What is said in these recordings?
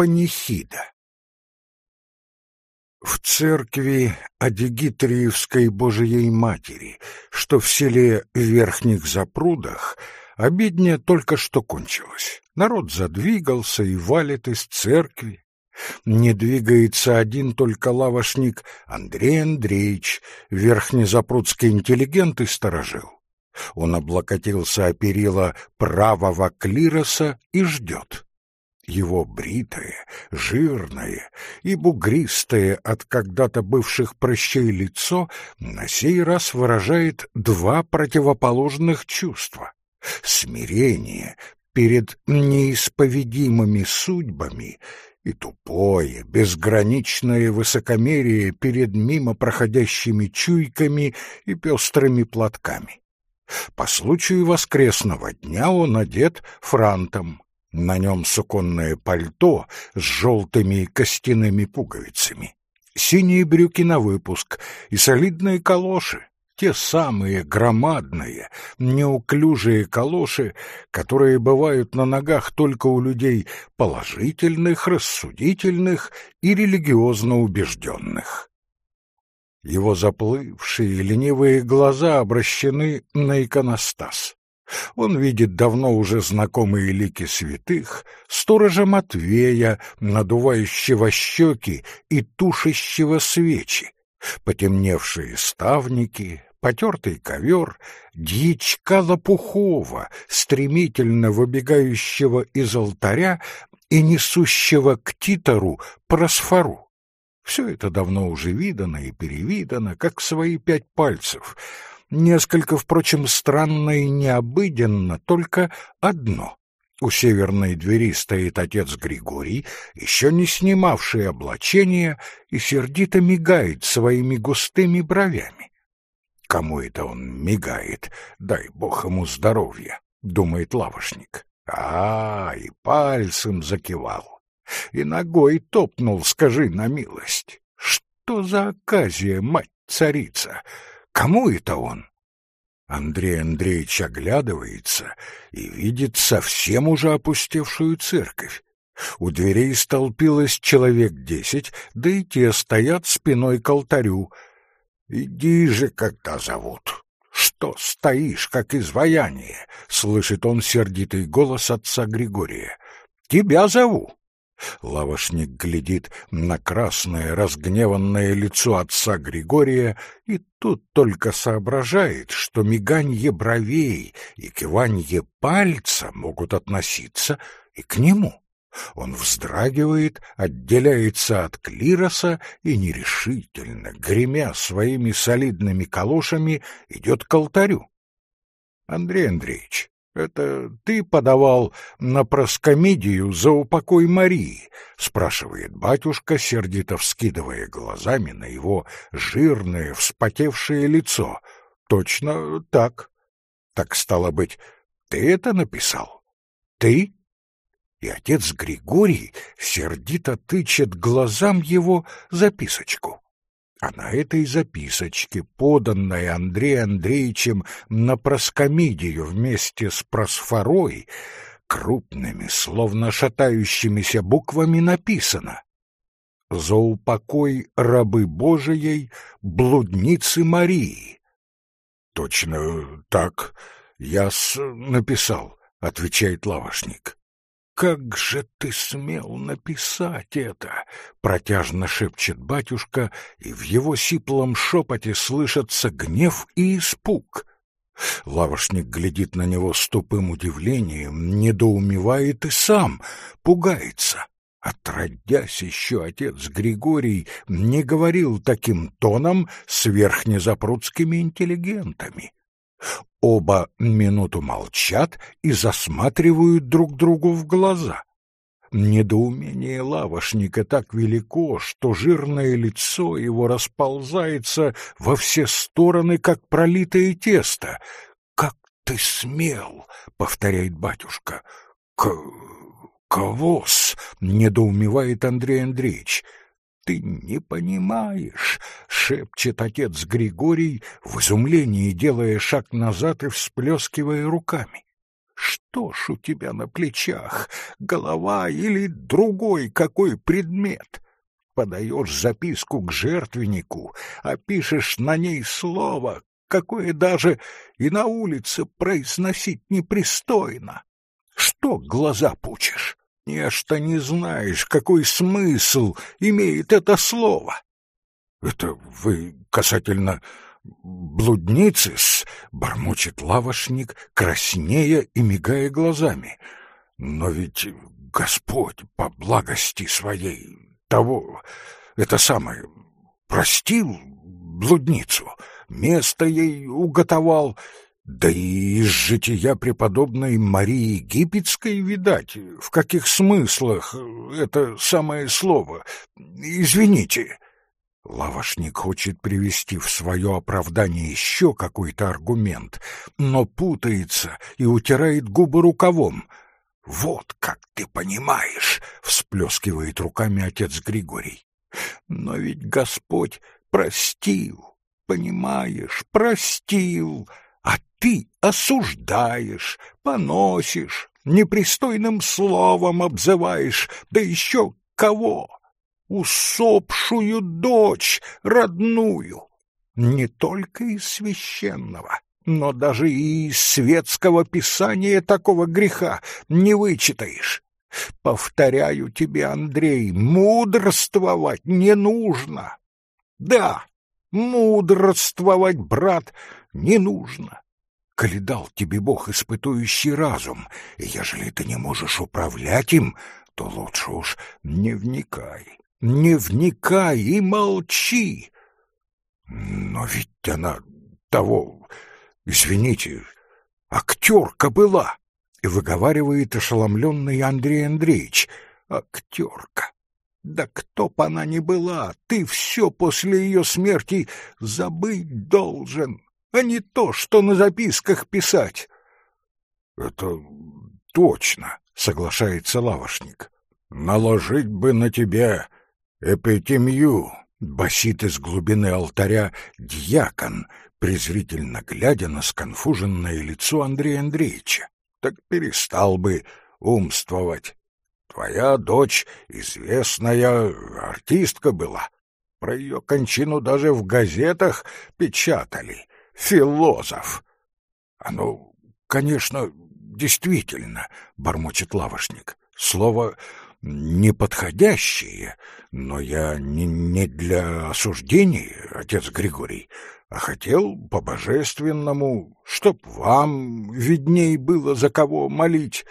Панихида В церкви Адигитриевской Божией Матери, что в селе Верхних Запрудах, обедня только что кончилась. Народ задвигался и валит из церкви. Не двигается один только лавошник Андрей Андреевич, верхнезапрудский интеллигент и сторожил. Он облокотился о перила правого клироса и ждет. Его бритое, жирное и бугристое от когда-то бывших прыщей лицо на сей раз выражает два противоположных чувства — смирение перед неисповедимыми судьбами и тупое, безграничное высокомерие перед мимо проходящими чуйками и пестрыми платками. По случаю воскресного дня он одет франтом. На нем суконное пальто с желтыми костяными пуговицами, синие брюки на выпуск и солидные калоши, те самые громадные, неуклюжие калоши, которые бывают на ногах только у людей положительных, рассудительных и религиозно убежденных. Его заплывшие ленивые глаза обращены на иконостас. Он видит давно уже знакомые лики святых, сторожа Матвея, надувающего щеки и тушащего свечи, потемневшие ставники, потертый ковер, дьячка Лопухова, стремительно выбегающего из алтаря и несущего к титору просфору. Все это давно уже видано и перевидано, как свои пять пальцев. Несколько, впрочем, странно и необыденно, только одно. У северной двери стоит отец Григорий, еще не снимавший облачения, и сердито мигает своими густыми бровями. Кому это он мигает? Дай бог ему здоровья, думает лавошник. А, и пальцем закивал и ногой топнул, скажи на милость. Что за оказия, мать-царица? Кому это он? Андрей Андреевич оглядывается и видит совсем уже опустевшую церковь. У дверей столпилось человек десять, да и те стоят спиной к алтарю. «Иди же, когда зовут!» «Что стоишь, как изваяние?» — слышит он сердитый голос отца Григория. «Тебя зову!» Лавошник глядит на красное разгневанное лицо отца Григория и тут только соображает, что миганье бровей и киванье пальца могут относиться и к нему. Он вздрагивает, отделяется от клироса и нерешительно, гремя своими солидными калошами, идет к алтарю. Андрей Андреевич, это ты подавал на проскомидию за упокой Марии? спрашивает батюшка, сердито вскидывая глазами на его жирное, вспотевшее лицо. Точно так. Так стало быть, ты это написал? Ты? И отец Григорий сердито тычет глазам его записочку. А на этой записочке, поданной Андреем Андреевичем на проскомидию вместе с просфорой, крупными, словно шатающимися буквами написано «За упокой рабы Божией, блудницы Марии». «Точно так я написал», — отвечает лавошник. «Как же ты смел написать это?» — протяжно шепчет батюшка, и в его сиплом шепоте слышатся гнев и испуг. Лавошник глядит на него с тупым удивлением, недоумевает и сам, пугается. Отродясь еще отец Григорий не говорил таким тоном с верхнезапрудскими интеллигентами. Оба минуту молчат и засматривают друг другу в глаза. Недоумение лавошника так велико, что жирное лицо его расползается во все стороны, как пролитое тесто. «Как ты смел!» — повторяет батюшка. «К... кого-с?» — недоумевает Андрей Андреевич ты не понимаешь, — шепчет отец Григорий, в изумлении делая шаг назад и всплескивая руками. Что ж у тебя на плечах, голова или другой какой предмет? Подаешь записку к жертвеннику, а пишешь на ней слово, какое даже и на улице произносить непристойно. Что глаза пучишь? Нечто не знаешь, какой смысл имеет это слово. Это вы касательно блудницы бормочет лавошник, краснея и мигая глазами. Но ведь Господь по благости своей того, это самое, простил блудницу, место ей уготовал, да и из жития преподобной Марии Египетской, видать, в каких смыслах это самое слово. Извините. Лавошник хочет привести в свое оправдание еще какой-то аргумент, но путается и утирает губы рукавом. «Вот как ты понимаешь!» — всплескивает руками отец Григорий. «Но ведь Господь простил, понимаешь, простил, а ты осуждаешь, поносишь, непристойным словом обзываешь, да еще кого? усопшую дочь родную, не только из священного, но даже и из светского писания такого греха не вычитаешь. Повторяю тебе, Андрей, мудрствовать не нужно. Да, мудрствовать, брат, не нужно. Коли дал тебе Бог испытующий разум, и ежели ты не можешь управлять им, то лучше уж не вникай не вникай и молчи. Но ведь она того, извините, актерка была, и выговаривает ошеломленный Андрей Андреевич. Актерка. Да кто б она ни была, ты все после ее смерти забыть должен, а не то, что на записках писать. Это точно, соглашается лавошник. Наложить бы на тебя «Эпитемью!» — басит из глубины алтаря дьякон, презрительно глядя на сконфуженное лицо Андрея Андреевича. «Так перестал бы умствовать. Твоя дочь известная артистка была. Про ее кончину даже в газетах печатали. Философ!» «А ну, конечно, действительно», — бормочет лавошник. «Слово неподходящие, но я не, не для осуждения, отец Григорий, а хотел по-божественному, чтоб вам видней было за кого молить.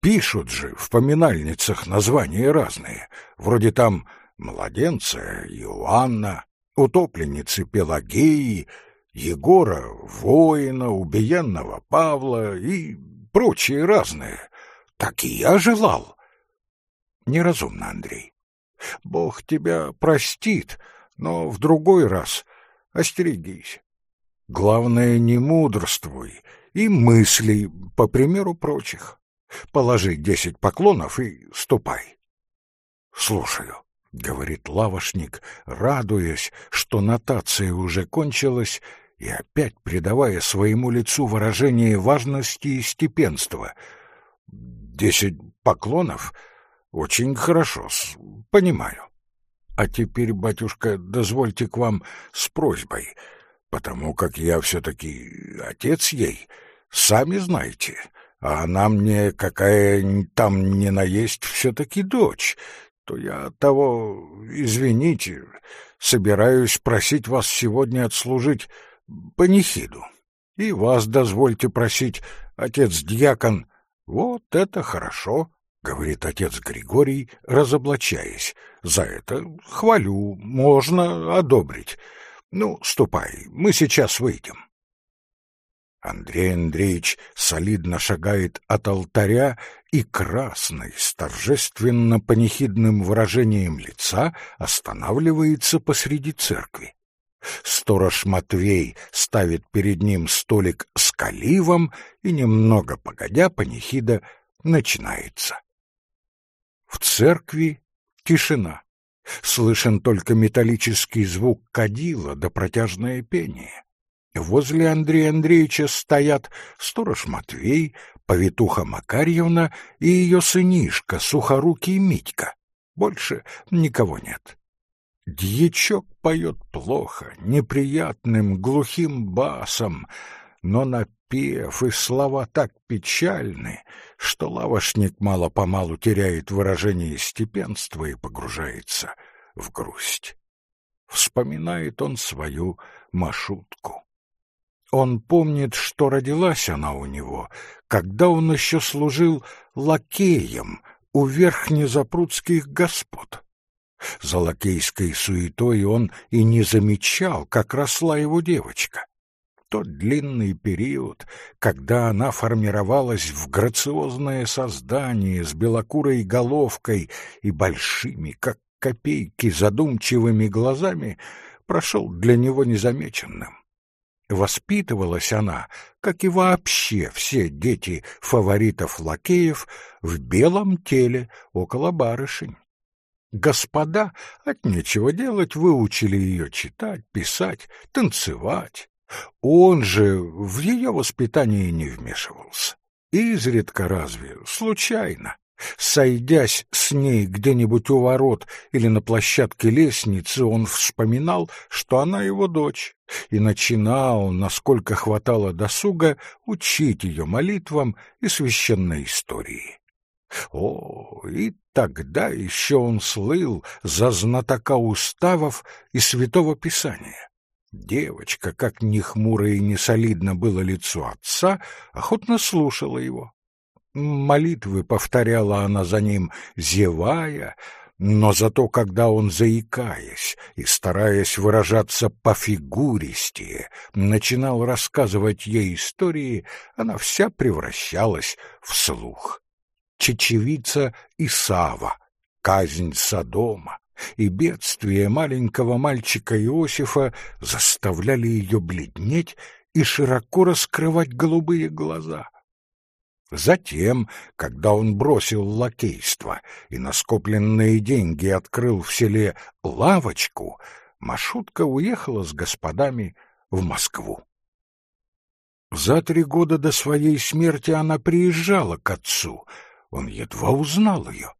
Пишут же в поминальницах названия разные, вроде там «Младенца Иоанна», «Утопленницы Пелагеи», Егора Воина, убиенного Павла и прочие разные. Так и я желал. Неразумно, Андрей. Бог тебя простит, но в другой раз остерегись. Главное, не мудрствуй и мысли, по примеру прочих. Положи десять поклонов и ступай. Слушаю, — говорит лавошник, радуясь, что нотация уже кончилась, и опять придавая своему лицу выражение важности и степенства. Десять поклонов — очень хорошо, понимаю. А теперь, батюшка, дозвольте к вам с просьбой, потому как я все-таки отец ей, сами знаете, а она мне какая там не наесть все-таки дочь, то я того, извините, собираюсь просить вас сегодня отслужить панихиду. И вас дозвольте просить, отец-дьякон, вот это хорошо говорит отец Григорий, разоблачаясь. За это хвалю, можно одобрить. Ну, ступай, мы сейчас выйдем. Андрей Андреевич солидно шагает от алтаря и красный, с торжественно-панихидным выражением лица останавливается посреди церкви. Сторож Матвей ставит перед ним столик с каливом, и немного погодя панихида начинается. В церкви тишина. Слышен только металлический звук кадила да протяжное пение. Возле Андрея Андреевича стоят сторож Матвей, повитуха Макарьевна и ее сынишка, сухорукий Митька. Больше никого нет. Дьячок поет плохо, неприятным, глухим басом, но напев и слова так печальны, что лавошник мало-помалу теряет выражение степенства и погружается в грусть. Вспоминает он свою маршрутку. Он помнит, что родилась она у него, когда он еще служил лакеем у верхнезапрудских господ. За лакейской суетой он и не замечал, как росла его девочка. Тот длинный период, когда она формировалась в грациозное создание с белокурой головкой и большими, как копейки, задумчивыми глазами, прошел для него незамеченным. Воспитывалась она, как и вообще все дети фаворитов-лакеев, в белом теле около барышень. Господа от нечего делать выучили ее читать, писать, танцевать. Он же в ее воспитание не вмешивался. Изредка разве, случайно. Сойдясь с ней где-нибудь у ворот или на площадке лестницы, он вспоминал, что она его дочь, и начинал, насколько хватало досуга, учить ее молитвам и священной истории. О, и тогда еще он слыл за знатока уставов и святого писания. Девочка, как ни хмуро и не солидно было лицо отца, охотно слушала его. Молитвы повторяла она за ним, зевая, но зато когда он, заикаясь и стараясь выражаться пофигуристее, начинал рассказывать ей истории, она вся превращалась в слух. Чечевица и Сава, казнь Содома и бедствие маленького мальчика Иосифа заставляли ее бледнеть и широко раскрывать голубые глаза — Затем, когда он бросил лакейство и на скопленные деньги открыл в селе лавочку, Машутка уехала с господами в Москву. За три года до своей смерти она приезжала к отцу. Он едва узнал ее.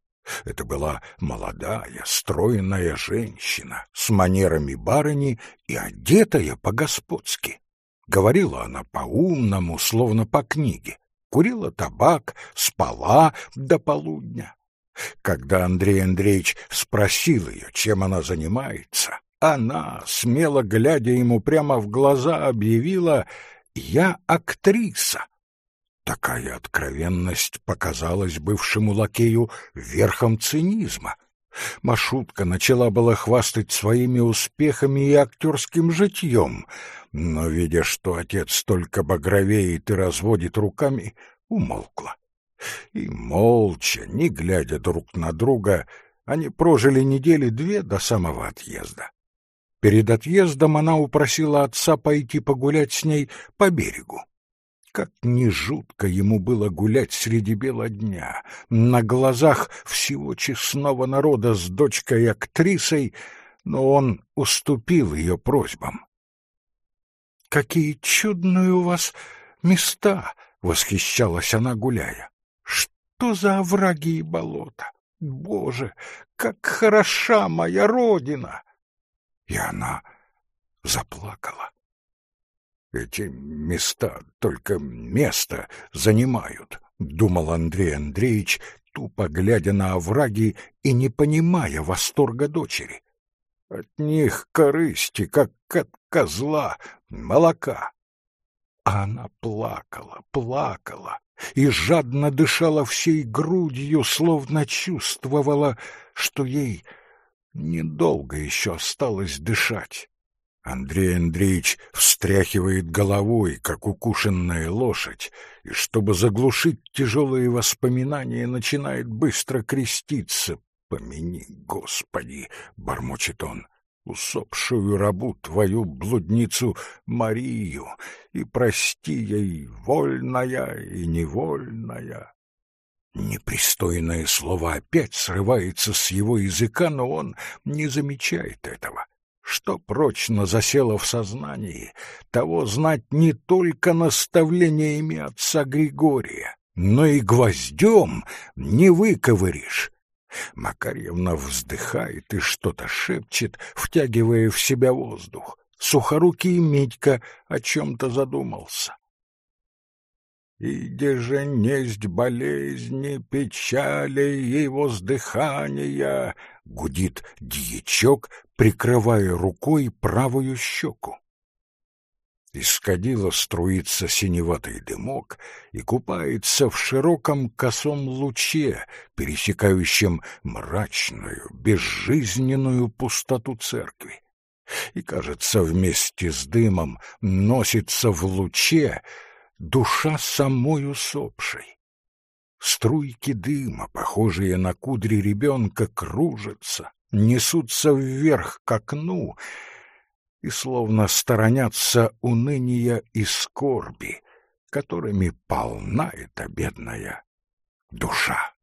Это была молодая, стройная женщина с манерами барыни и одетая по-господски. Говорила она по-умному, словно по книге курила табак, спала до полудня. Когда Андрей Андреевич спросил ее, чем она занимается, она, смело глядя ему прямо в глаза, объявила «Я актриса». Такая откровенность показалась бывшему лакею верхом цинизма. Машутка начала было хвастать своими успехами и актерским житьем, но, видя, что отец только багровеет и разводит руками, умолкла. И молча, не глядя друг на друга, они прожили недели две до самого отъезда. Перед отъездом она упросила отца пойти погулять с ней по берегу. Как не жутко ему было гулять среди бела дня, на глазах всего честного народа с дочкой-актрисой, но он уступил ее просьбам. Какие чудные у вас места, восхищалась она, гуляя. Что за овраги и болота? Боже, как хороша моя родина! И она заплакала. Эти места только место занимают, думал Андрей Андреевич, тупо глядя на овраги и не понимая восторга дочери. От них корысти, как от козла, молока. А она плакала, плакала и жадно дышала всей грудью, словно чувствовала, что ей недолго еще осталось дышать. Андрей Андреевич встряхивает головой, как укушенная лошадь, и, чтобы заглушить тяжелые воспоминания, начинает быстро креститься. «Помяни, Господи!» — бормочет он усопшую рабу твою блудницу Марию, и прости ей вольная и невольная. Непристойное слово опять срывается с его языка, но он не замечает этого. Что прочно засело в сознании, того знать не только наставлениями отца Григория, но и гвоздем не выковыришь. Макарьевна вздыхает и что-то шепчет, втягивая в себя воздух. Сухорукий Митька о чем-то задумался. «Иде же несть болезни, печали и воздыхания», — гудит дьячок, прикрывая рукой правую щеку. Из кадила струится синеватый дымок и купается в широком косом луче, пересекающем мрачную, безжизненную пустоту церкви. И, кажется, вместе с дымом носится в луче душа самой усопшей. Струйки дыма, похожие на кудри ребенка, кружатся, несутся вверх к окну — и словно сторонятся уныния и скорби, которыми полна эта бедная душа.